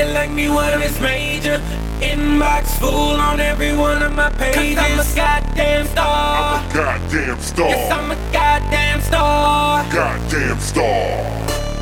it like me when it's major. Inbox full on every one of my pages. Cause I'm a goddamn star. I'm a goddamn star. Yes, I'm a goddamn star. Goddamn star.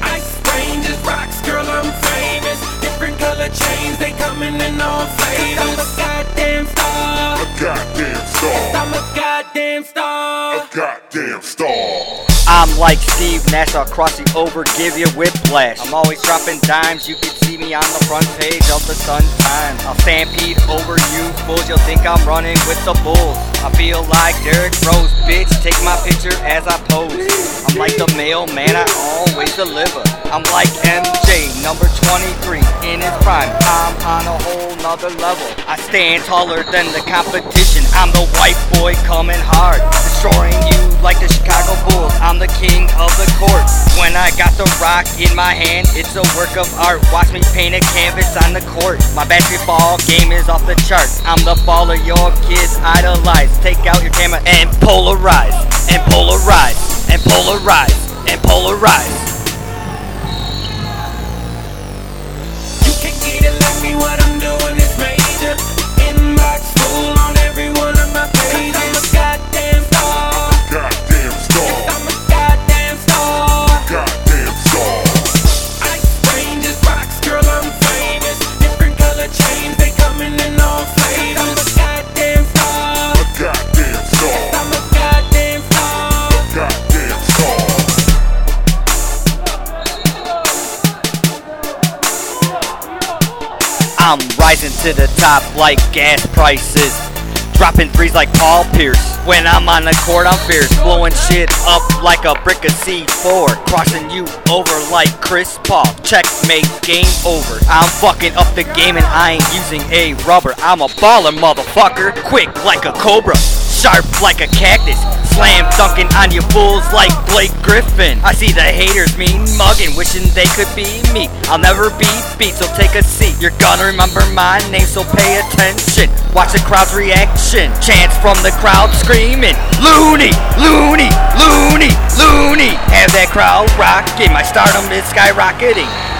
Ice Rangers, rocks, girl, I'm famous. Different color chains, they coming in all flavors. I'm a goddamn star. A goddamn star. I'm a goddamn star. A goddamn star. I'm like Steve Nash, I'll cross you over, give you whiplash. I'm always dropping dimes, you can see me on the front page of the Sun Times. I'll stampede over you fools, you'll think I'm running with the Bulls. I feel like Derrick Rose, bitch, take my picture as I pose. I'm like the mailman, I always deliver. I'm like MJ, number 23, in his prime. I'm on a whole nother level. I stand taller than the competition. I'm the white boy coming hard, destroying you like the Chicago Bulls. I'm the king of the court. When I got the rock in my hand, it's a work of art. Watch me paint a canvas on the court. My basketball game is off the charts. I'm the baller your kids idolize. Take out your camera and polarize, and polarize, and polarize, and polarize. I'm rising to the top like gas prices. Dropping threes like Paul Pierce. When I'm on the court, I'm fierce. Blowing shit up like a brick of C4. Crossing you over like Chris Paul. Checkmate, game over. I'm fucking up the game and I ain't using a rubber. I'm a baller, motherfucker. Quick like a cobra. Sharp like a cactus. Slam dunking on your fools like Blake Griffin. I see the haters mean mugging, wishing they could be me. I'll never be beat, so take a seat. You're gonna remember my name, so pay attention. Watch the crowd's reaction. Chants from the crowd screaming, Loony, Loony, Loony, Loony. Have that crowd rocking. My stardom is skyrocketing.